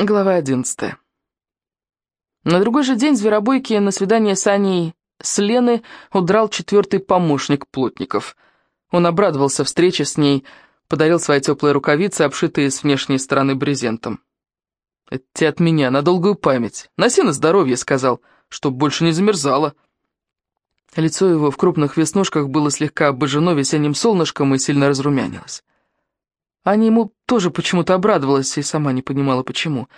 Глава одиннадцатая. На другой же день зверобойки на свидание с Аней с Лены удрал четвертый помощник плотников. Он обрадовался встрече с ней, подарил свои теплые рукавицы, обшитые с внешней стороны брезентом. «Это от меня, на долгую память. Носи на здоровье», — сказал, — «чтоб больше не замерзало». Лицо его в крупных веснушках было слегка обожжено весенним солнышком и сильно разрумянилось. Аня ему тоже почему-то обрадовалась и сама не понимала, почему.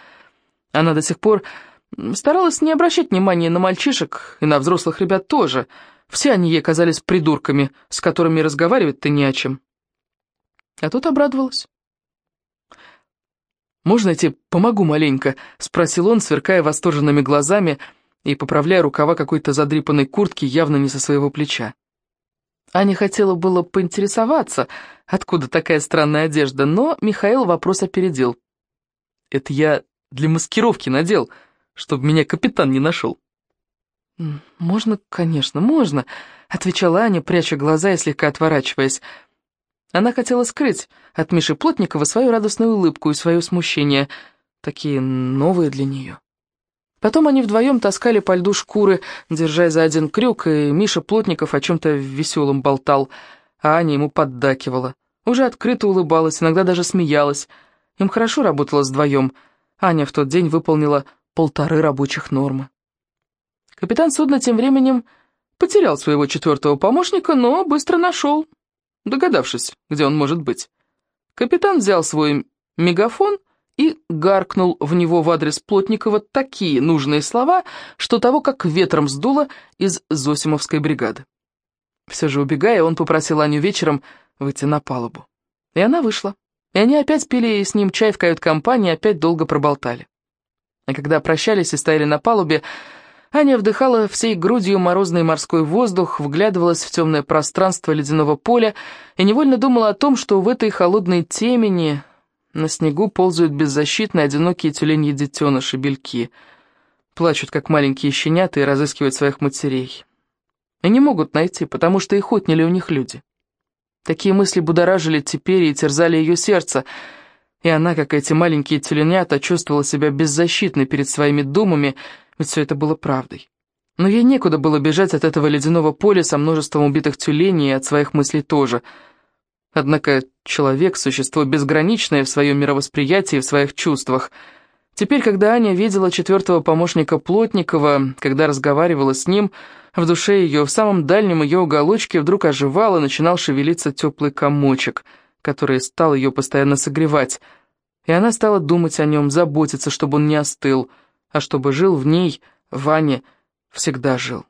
Она до сих пор старалась не обращать внимания на мальчишек и на взрослых ребят тоже. Все они ей казались придурками, с которыми разговаривать-то не о чем. А тут обрадовалась. «Можно я тебе помогу маленько?» — спросил он, сверкая восторженными глазами и поправляя рукава какой-то задрипанной куртки явно не со своего плеча. Аня хотела было поинтересоваться, откуда такая странная одежда, но Михаил вопрос опередил. «Это я для маскировки надел, чтобы меня капитан не нашел». «Можно, конечно, можно», — отвечала Аня, пряча глаза и слегка отворачиваясь. Она хотела скрыть от Миши Плотникова свою радостную улыбку и свое смущение, такие новые для нее. Потом они вдвоем таскали по льду шкуры, держась за один крюк, и Миша Плотников о чем-то веселом болтал, а Аня ему поддакивала. Уже открыто улыбалась, иногда даже смеялась. Им хорошо работалось вдвоем. Аня в тот день выполнила полторы рабочих нормы. Капитан судна тем временем потерял своего четвертого помощника, но быстро нашел, догадавшись, где он может быть. Капитан взял свой мегафон и гаркнул в него в адрес Плотникова такие нужные слова, что того как ветром сдуло из Зосимовской бригады. Все же убегая, он попросил Аню вечером выйти на палубу. И она вышла. И они опять пили с ним чай в кают-компании, опять долго проболтали. А когда прощались и стояли на палубе, Аня вдыхала всей грудью морозный морской воздух, вглядывалась в темное пространство ледяного поля и невольно думала о том, что в этой холодной темени, на снегу ползают беззащитные одинокие тюленьи детеныши, бельки. Плачут, как маленькие щенята, и разыскивают своих матерей. И не могут найти, потому что их отняли у них люди. Такие мысли будоражили теперь и терзали ее сердце, и она, как эти маленькие тюленята, чувствовала себя беззащитной перед своими думами, ведь все это было правдой. Но ей некуда было бежать от этого ледяного поля со множеством убитых тюленей и от своих мыслей тоже — Однако человек — существо безграничное в своем мировосприятии и в своих чувствах. Теперь, когда Аня видела четвертого помощника Плотникова, когда разговаривала с ним, в душе ее, в самом дальнем ее уголочке вдруг оживал и начинал шевелиться теплый комочек, который стал ее постоянно согревать. И она стала думать о нем, заботиться, чтобы он не остыл, а чтобы жил в ней, Ваня всегда жил.